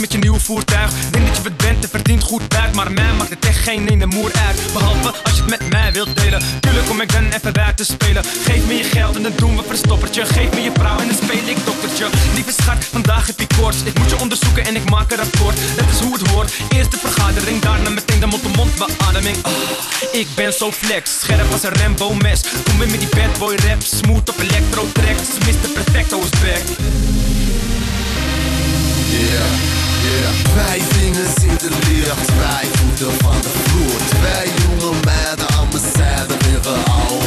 Met je nieuwe voertuig. Denk dat je wat bent en verdient goed buik. Maar mij maakt het echt geen ene moer uit. Behalve als je het met mij wilt delen. Tuurlijk kom ik dan even buiten spelen. Geef me je geld en dan doen we verstoppertje. Geef me je vrouw en dan speel ik doktertje. Lieve schat, vandaag heb je koorts. Ik moet je onderzoeken en ik maak een rapport. Dat is hoe het hoort. Eerst de vergadering, daarna meteen de mond-to-mond beademing. Ah, ik ben zo flex, scherp als een Rambo mes. Kom weer met die bad boy rap, smooth op electro tracks. Mr. Perfecto is back. Yeah, Wij vingers in de lucht, wij voeten van de vloer. Twee jonge meiden aan mijn zijde liggen, au.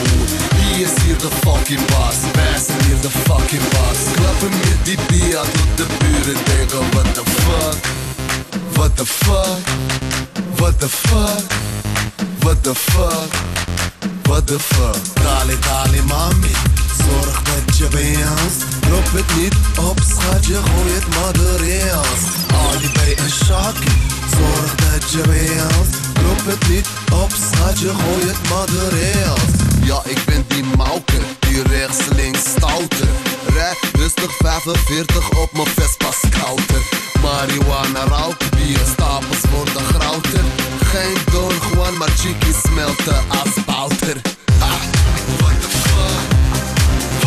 Wie is hier de fucking boss? Wij zijn hier de fucking boss. Klappen met die bia tot de buren denken, what the fuck? What the fuck? What the fuck? What the fuck? What the fuck? Dali, dali, mami. Zorg dat je ons. Drop het niet op, schatje, gooi het maar erin. Ali bij en Shaki. Zorg dat je ons. Drop het niet op, schatje, gooi het maar erin. Ja, ik ben die mauker, die rechts links stouter. Rij rustig 45 op mijn Vespa scouter. Marihuana roken, bier stapels worden groter. Geen Don Juan, maar chickies smelten als bouter. Ah, what the fuck?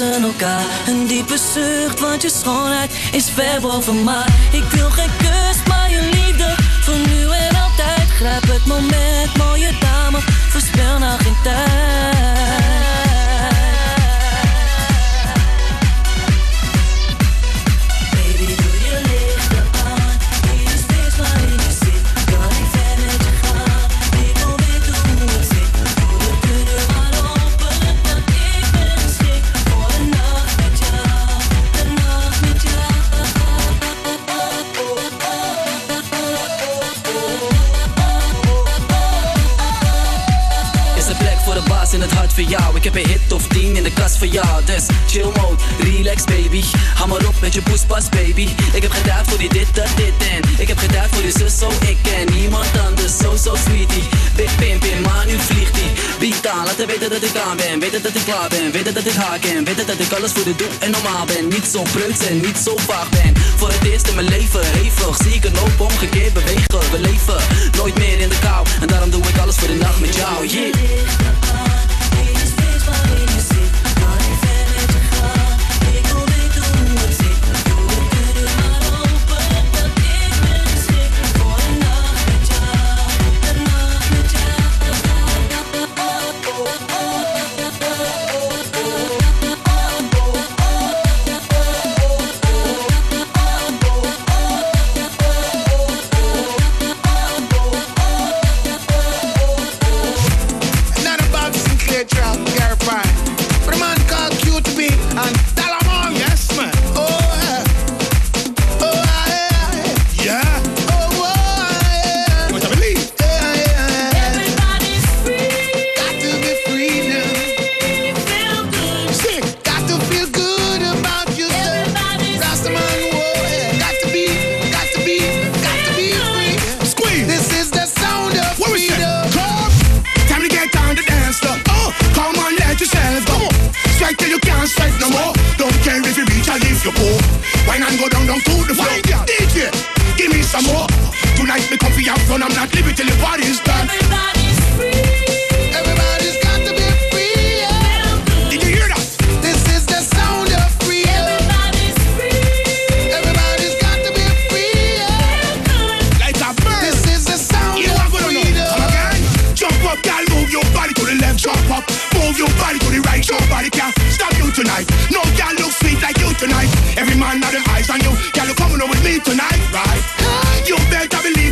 Een diepe zucht, want je schoonheid is ver boven maar. Ik wil geen aan. Laten weten dat ik aan ben, weten dat ik klaar ben, weten dat ik haak en weten dat ik alles voor de doe en normaal ben. Niet zo preuts en niet zo vaag ben. Voor het eerst in mijn leven, hevig, zie ik een hoop omgekeerd bewegen. We leven nooit meer in de kou en daarom doe ik alles voor de nacht met jou. Yeah. the floor. DJ, give me some more. Tonight me comfy have fun. I'm not leaving till the party's done. Everybody's free. your body to the right, your body can't stop you tonight. No girl look sweet like you tonight. Every man had the eyes on you, girl, you coming on with me tonight, right? You better believe.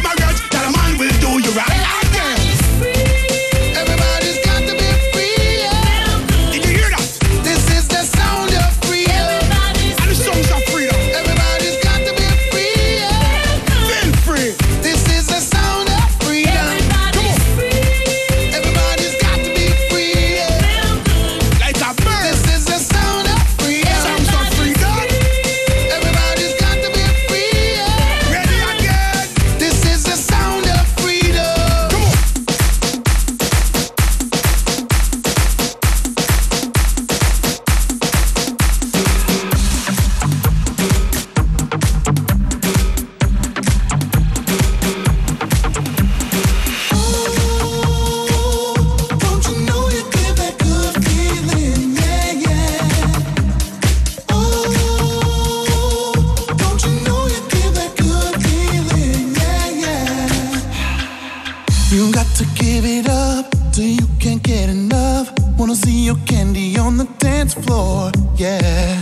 floor, yeah.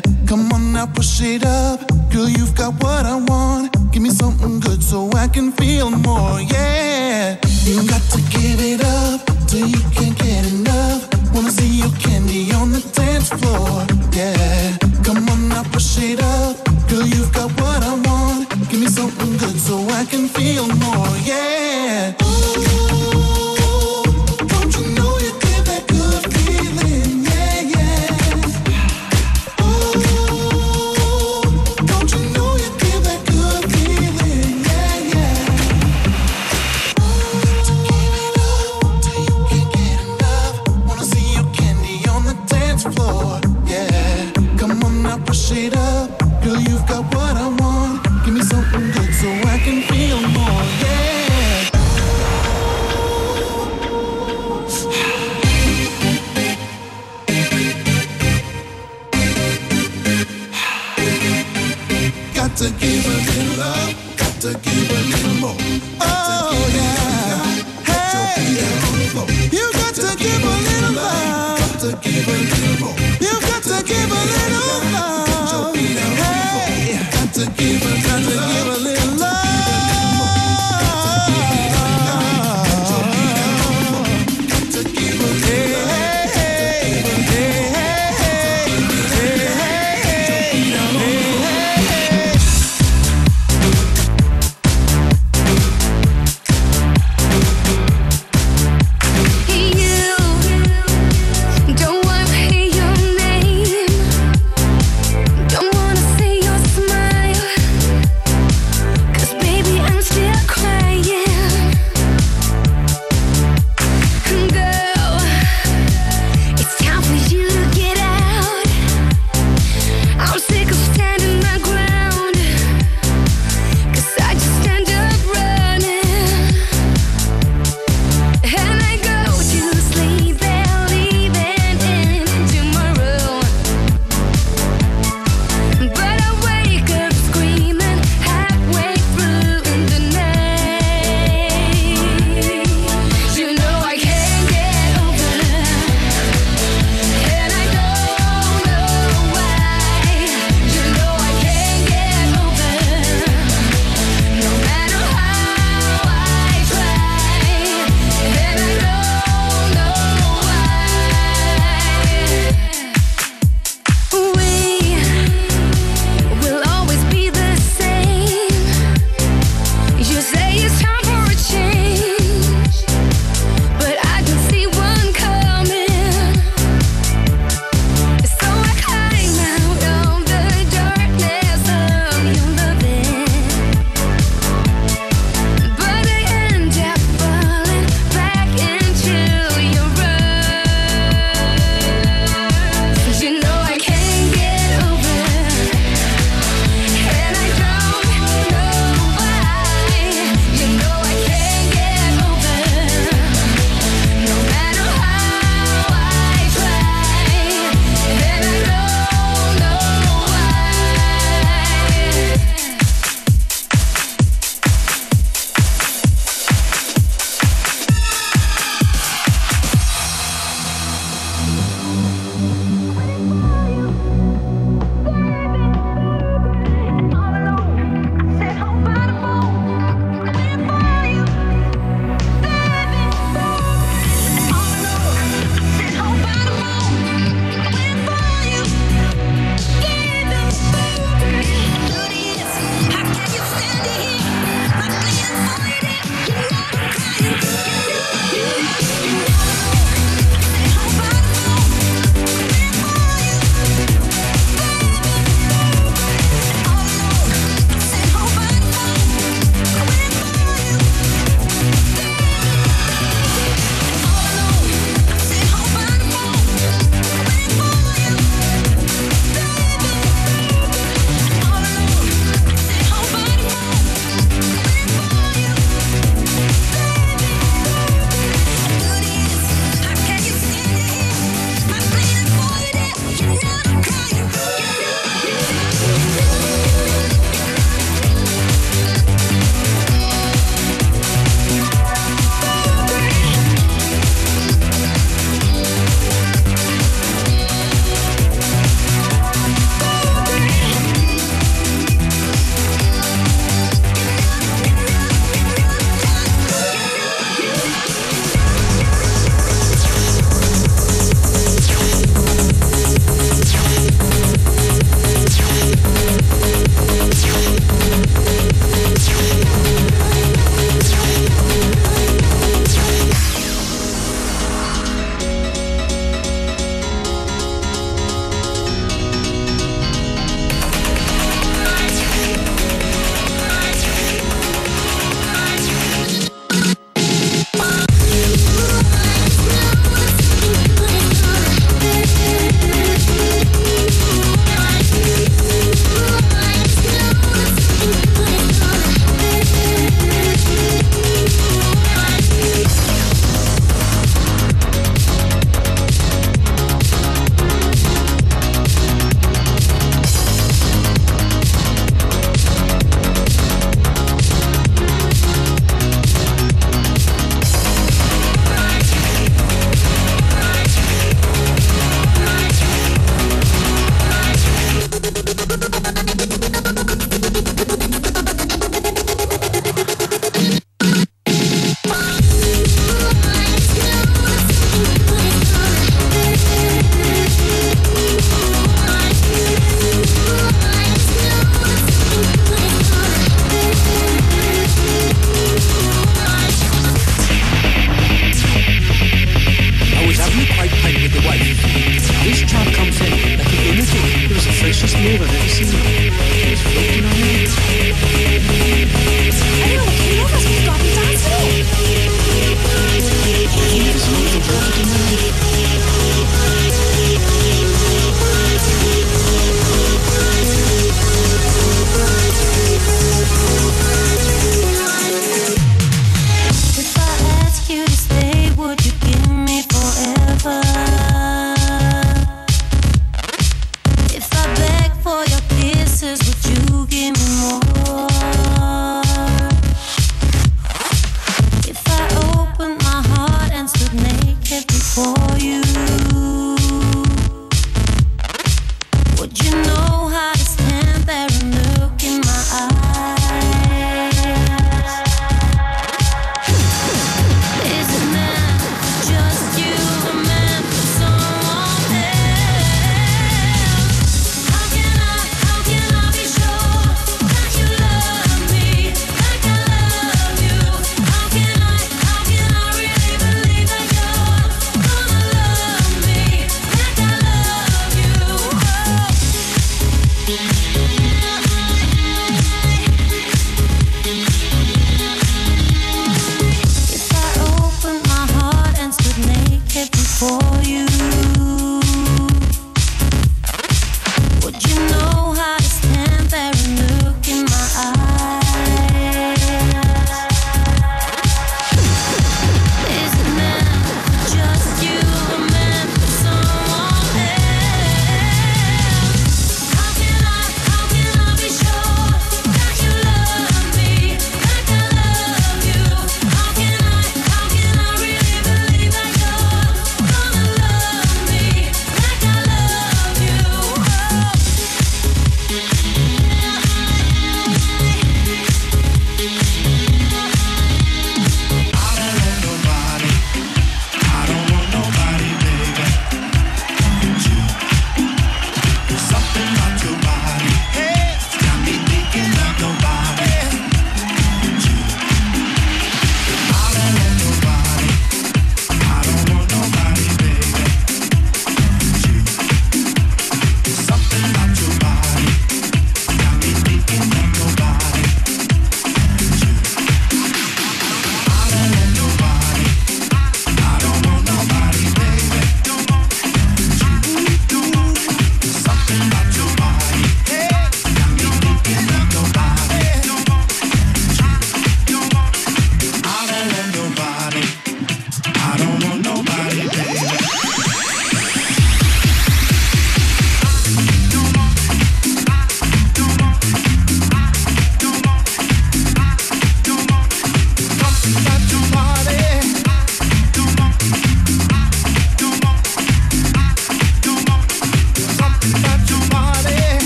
neighborhood.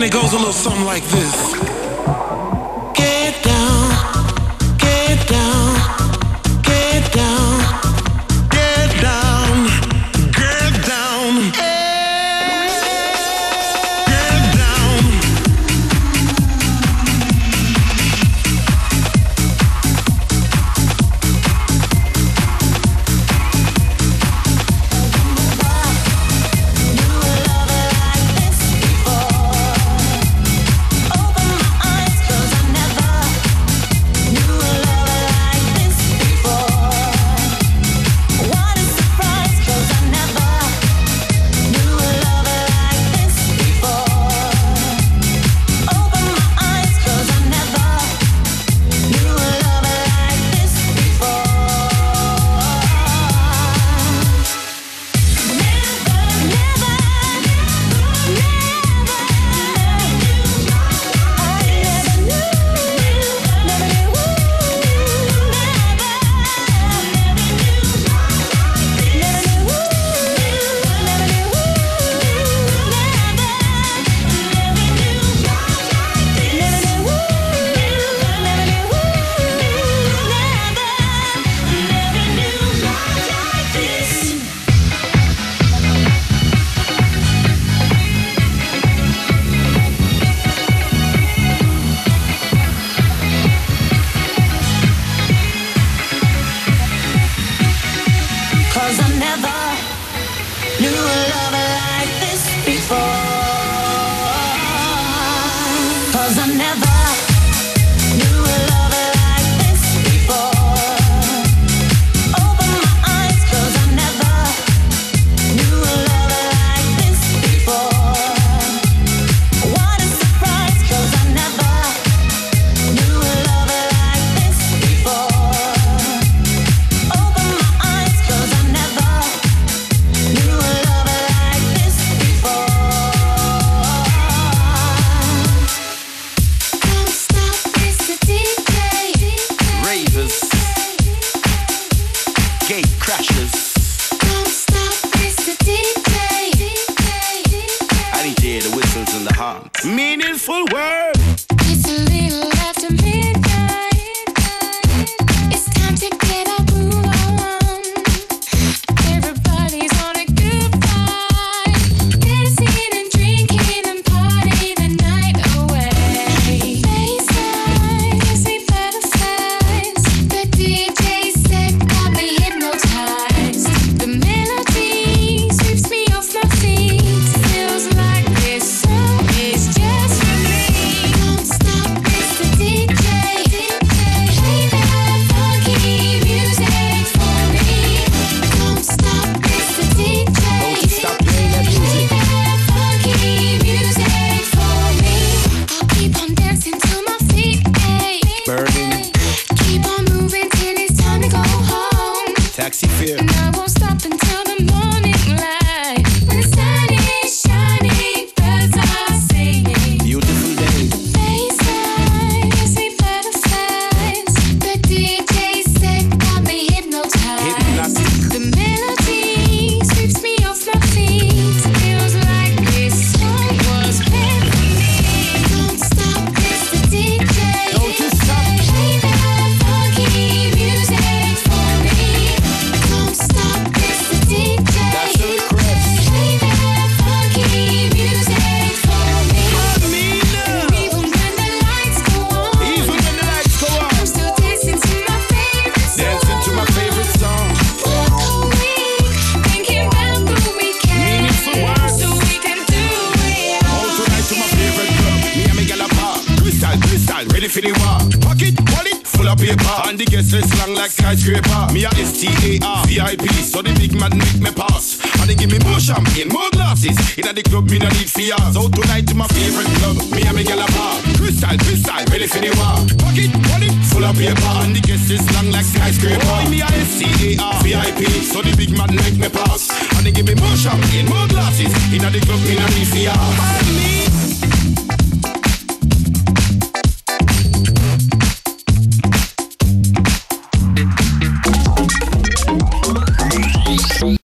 And it goes a little something like this.